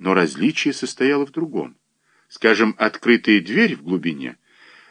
Но различие состояло в другом. Скажем, открытая дверь в глубине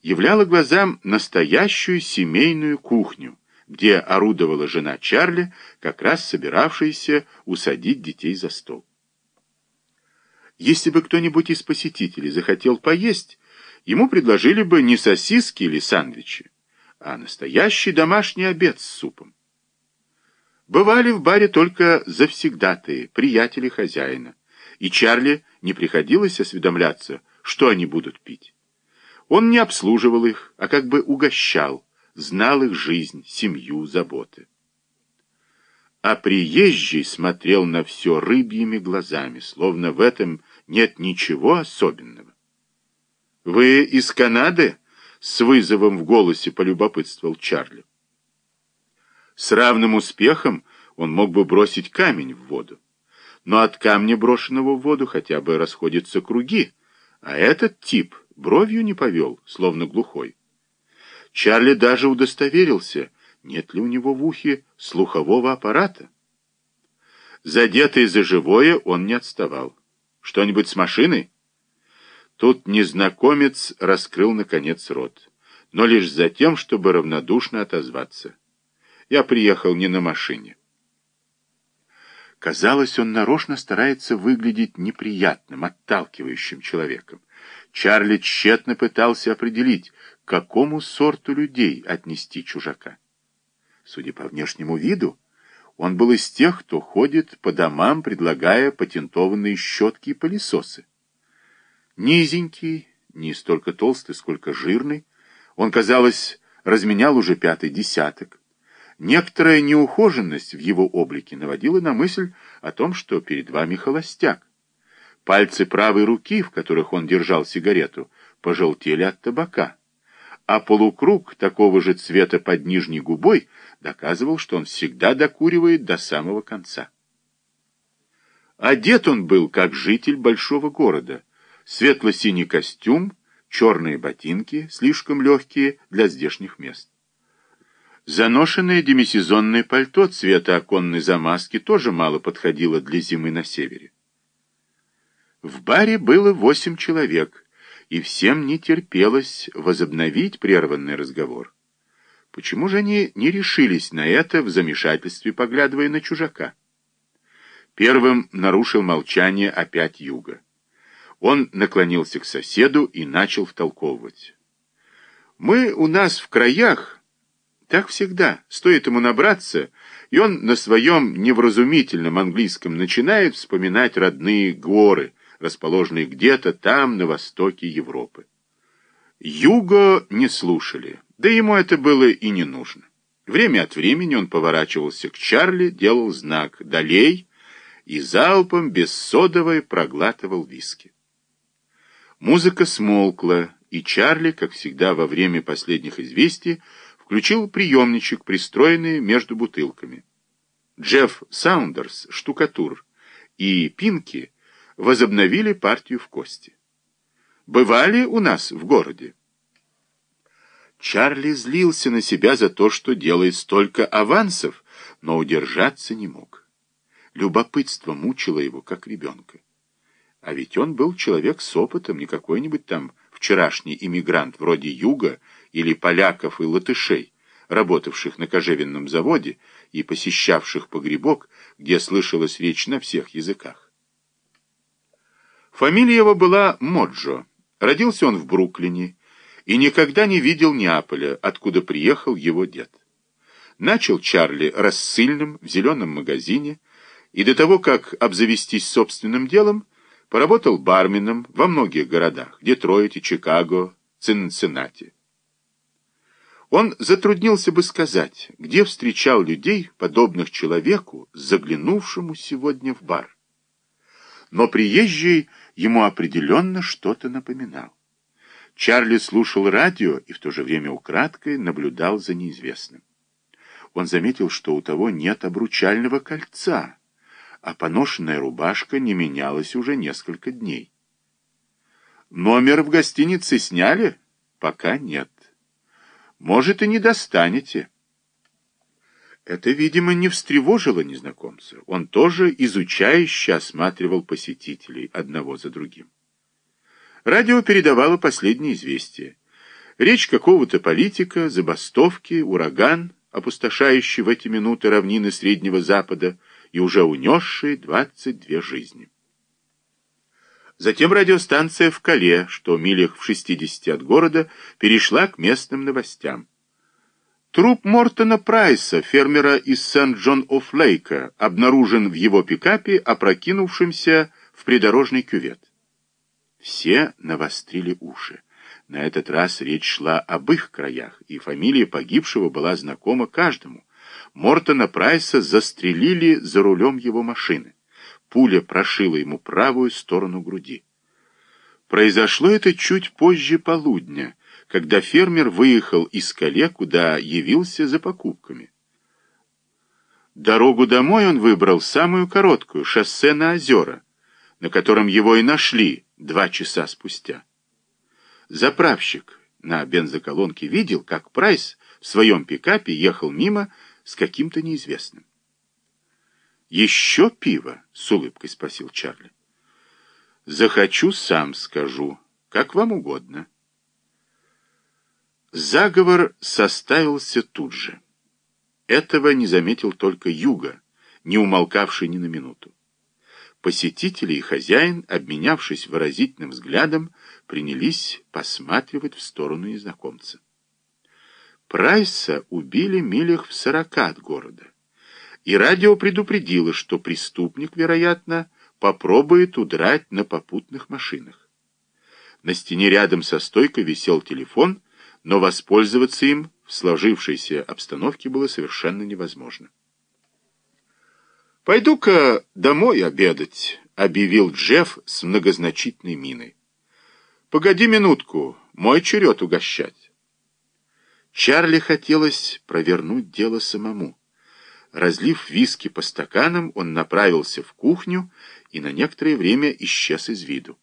являла глазам настоящую семейную кухню, где орудовала жена Чарли, как раз собиравшаяся усадить детей за стол. Если бы кто-нибудь из посетителей захотел поесть, ему предложили бы не сосиски или сандвичи, а настоящий домашний обед с супом. Бывали в баре только завсегдатые, приятели хозяина, и Чарли не приходилось осведомляться, что они будут пить. Он не обслуживал их, а как бы угощал, знал их жизнь, семью, заботы. А приезжий смотрел на все рыбьими глазами, словно в этом нет ничего особенного. «Вы из Канады?» — с вызовом в голосе полюбопытствовал Чарли. С равным успехом он мог бы бросить камень в воду. Но от камня, брошенного в воду, хотя бы расходятся круги, а этот тип бровью не повел, словно глухой. Чарли даже удостоверился, нет ли у него в ухе слухового аппарата. Задетый за живое, он не отставал. «Что-нибудь с машиной?» Тут незнакомец раскрыл, наконец, рот, но лишь за тем, чтобы равнодушно отозваться. Я приехал не на машине. Казалось, он нарочно старается выглядеть неприятным, отталкивающим человеком. Чарли тщетно пытался определить, к какому сорту людей отнести чужака. Судя по внешнему виду, он был из тех, кто ходит по домам, предлагая патентованные щетки и пылесосы. Низенький, не столько толстый, сколько жирный, он, казалось, разменял уже пятый десяток. Некоторая неухоженность в его облике наводила на мысль о том, что перед вами холостяк. Пальцы правой руки, в которых он держал сигарету, пожелтели от табака, а полукруг такого же цвета под нижней губой доказывал, что он всегда докуривает до самого конца. Одет он был, как житель большого города, светло-синий костюм, черные ботинки, слишком легкие для здешних мест. Заношенное демисезонное пальто цвета оконной замазки тоже мало подходило для зимы на севере. В баре было восемь человек, и всем не терпелось возобновить прерванный разговор. Почему же они не решились на это в замешательстве, поглядывая на чужака? Первым нарушил молчание опять Юга. Он наклонился к соседу и начал втолковывать. «Мы у нас в краях...» Так всегда. Стоит ему набраться, и он на своем невразумительном английском начинает вспоминать родные горы, расположенные где-то там, на востоке Европы. Юго не слушали, да ему это было и не нужно. Время от времени он поворачивался к Чарли, делал знак «Долей» и залпом без содовой проглатывал виски. Музыка смолкла, и Чарли, как всегда во время последних известий, включил приемничек, пристроенный между бутылками. Джефф Саундерс, штукатур, и Пинки возобновили партию в кости. Бывали у нас в городе. Чарли злился на себя за то, что делает столько авансов, но удержаться не мог. Любопытство мучило его, как ребенка. А ведь он был человек с опытом, не какой-нибудь там вчерашний иммигрант вроде Юга или поляков и латышей, работавших на кожевенном заводе и посещавших погребок, где слышалась речь на всех языках. Фамилия его была Моджо. Родился он в Бруклине и никогда не видел Неаполя, откуда приехал его дед. Начал Чарли рассыльным в зеленом магазине, и до того, как обзавестись собственным делом, Поработал барменом во многих городах – Детройте, Чикаго, Цинциннати. Он затруднился бы сказать, где встречал людей, подобных человеку, заглянувшему сегодня в бар. Но приезжий ему определенно что-то напоминал. Чарли слушал радио и в то же время украдкой наблюдал за неизвестным. Он заметил, что у того нет обручального кольца, а поношенная рубашка не менялась уже несколько дней. Номер в гостинице сняли? Пока нет. Может, и не достанете. Это, видимо, не встревожило незнакомца. Он тоже изучающе осматривал посетителей одного за другим. Радио передавало последние известия. Речь какого-то политика, забастовки, ураган, опустошающий в эти минуты равнины Среднего Запада и уже унесший 22 жизни. Затем радиостанция в Кале, что милях в 60 от города, перешла к местным новостям. Труп Мортона Прайса, фермера из Сент-Джон-оф-Лейка, обнаружен в его пикапе, опрокинувшимся в придорожный кювет. Все навострили уши. На этот раз речь шла об их краях, и фамилия погибшего была знакома каждому. Мортона Прайса застрелили за рулем его машины. Пуля прошила ему правую сторону груди. Произошло это чуть позже полудня, когда фермер выехал из Кале, куда явился за покупками. Дорогу домой он выбрал самую короткую, шоссе на озера, на котором его и нашли два часа спустя. Заправщик на бензоколонке видел, как Прайс в своем пикапе ехал мимо с каким-то неизвестным. «Еще пиво?» — с улыбкой спросил Чарли. «Захочу, сам скажу. Как вам угодно». Заговор составился тут же. Этого не заметил только Юга, не умолкавший ни на минуту. Посетители и хозяин, обменявшись выразительным взглядом, принялись посматривать в сторону незнакомца. Прайса убили милях в сорока от города и радио предупредило, что преступник, вероятно, попробует удрать на попутных машинах. На стене рядом со стойкой висел телефон, но воспользоваться им в сложившейся обстановке было совершенно невозможно. «Пойду-ка домой обедать», — объявил Джефф с многозначительной миной. «Погоди минутку, мой черед угощать». Чарли хотелось провернуть дело самому. Разлив виски по стаканам, он направился в кухню и на некоторое время исчез из виду.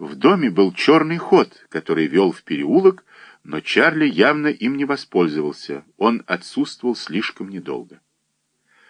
В доме был черный ход, который вел в переулок, но Чарли явно им не воспользовался, он отсутствовал слишком недолго.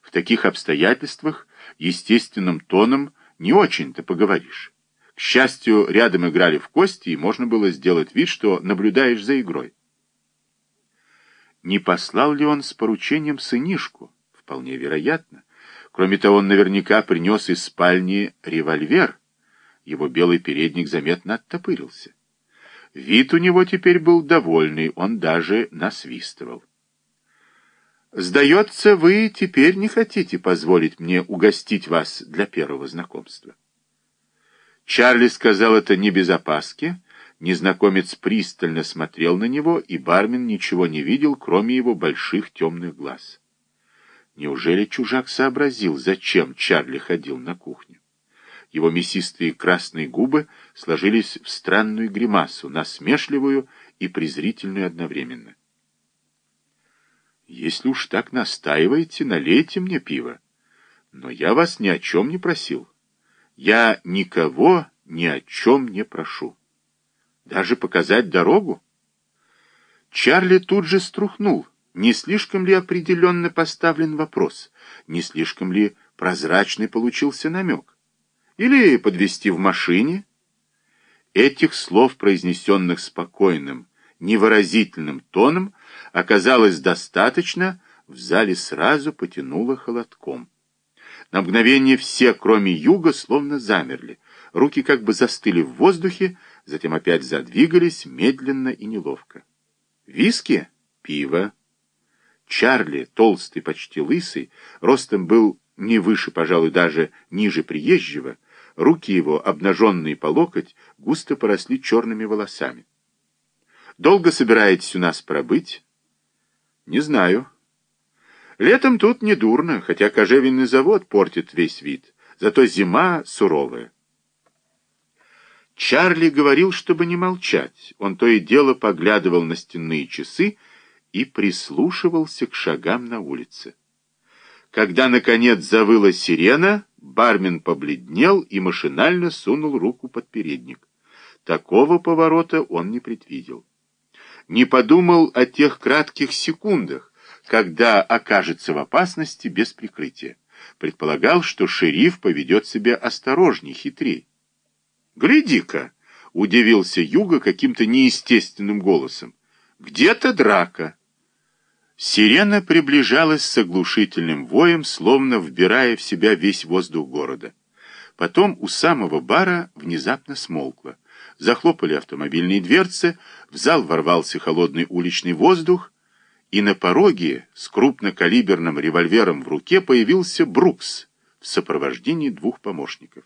В таких обстоятельствах естественным тоном не очень-то поговоришь. К счастью, рядом играли в кости, и можно было сделать вид, что наблюдаешь за игрой. Не послал ли он с поручением сынишку? Вполне вероятно. Кроме того, он наверняка принес из спальни револьвер. Его белый передник заметно оттопырился. Вид у него теперь был довольный, он даже насвистывал. «Сдается, вы теперь не хотите позволить мне угостить вас для первого знакомства». Чарли сказал это не без опаски, Незнакомец пристально смотрел на него, и бармен ничего не видел, кроме его больших темных глаз. Неужели чужак сообразил, зачем Чарли ходил на кухню? Его мясистые красные губы сложились в странную гримасу, насмешливую и презрительную одновременно. «Если уж так настаиваете, налейте мне пиво. Но я вас ни о чем не просил. Я никого ни о чем не прошу». Даже показать дорогу? Чарли тут же струхнул. Не слишком ли определенно поставлен вопрос? Не слишком ли прозрачный получился намек? Или подвести в машине? Этих слов, произнесенных спокойным, невыразительным тоном, оказалось достаточно, в зале сразу потянуло холодком. На мгновение все, кроме юга, словно замерли. Руки как бы застыли в воздухе, затем опять задвигались медленно и неловко. Виски? Пиво. Чарли, толстый, почти лысый, ростом был не выше, пожалуй, даже ниже приезжего, руки его, обнаженные по локоть, густо поросли черными волосами. «Долго собираетесь у нас пробыть?» «Не знаю». «Летом тут не дурно, хотя кожевенный завод портит весь вид, зато зима суровая». Чарли говорил, чтобы не молчать. Он то и дело поглядывал на стенные часы и прислушивался к шагам на улице. Когда, наконец, завыла сирена, бармен побледнел и машинально сунул руку под передник. Такого поворота он не предвидел. Не подумал о тех кратких секундах, когда окажется в опасности без прикрытия. Предполагал, что шериф поведет себя осторожней, хитрей. «Гляди-ка!» — удивился Юга каким-то неестественным голосом. «Где-то драка!» Сирена приближалась с оглушительным воем, словно вбирая в себя весь воздух города. Потом у самого бара внезапно смолкла. Захлопали автомобильные дверцы, в зал ворвался холодный уличный воздух, и на пороге с крупнокалиберным револьвером в руке появился Брукс в сопровождении двух помощников.